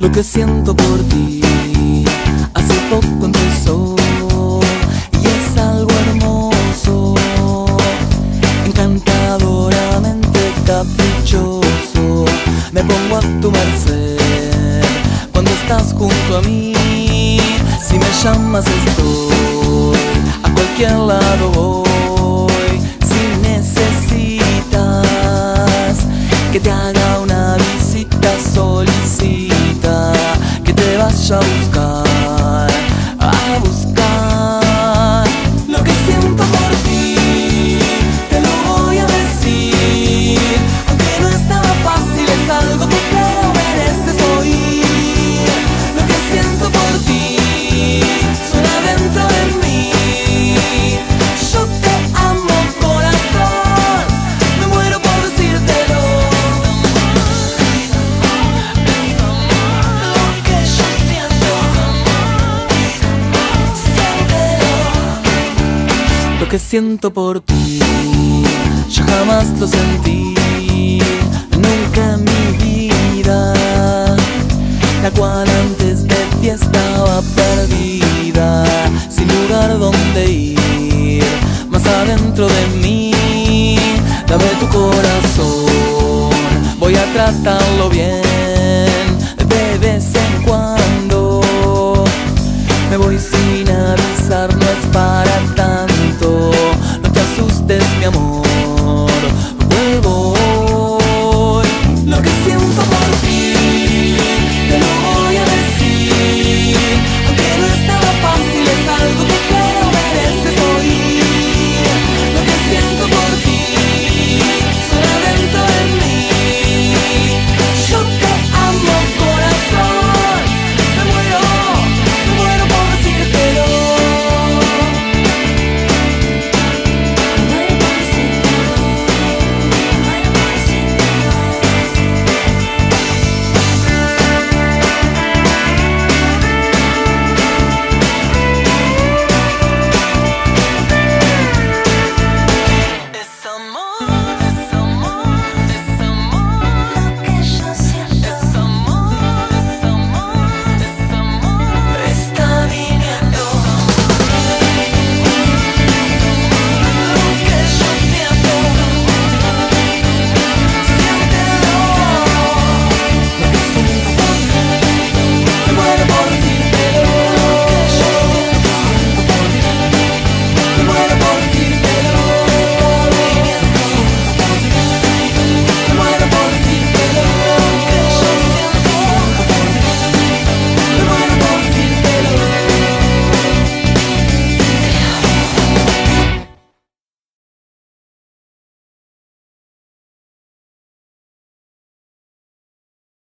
Lo que siento por ti hace poco empezó y es algo hermoso, encantadoramente caprichoso. Me pongo a tu merced cuando estás junto a mí. Si me llamas estoy, a cualquier lado voy. Que te Que siento por ti, yo jamás lo sentí, nunca en mi vida, la cual antes de ti estaba perdida, sin lugar donde ir, más adentro de mí, dame tu corazón, voy a tratarlo bien.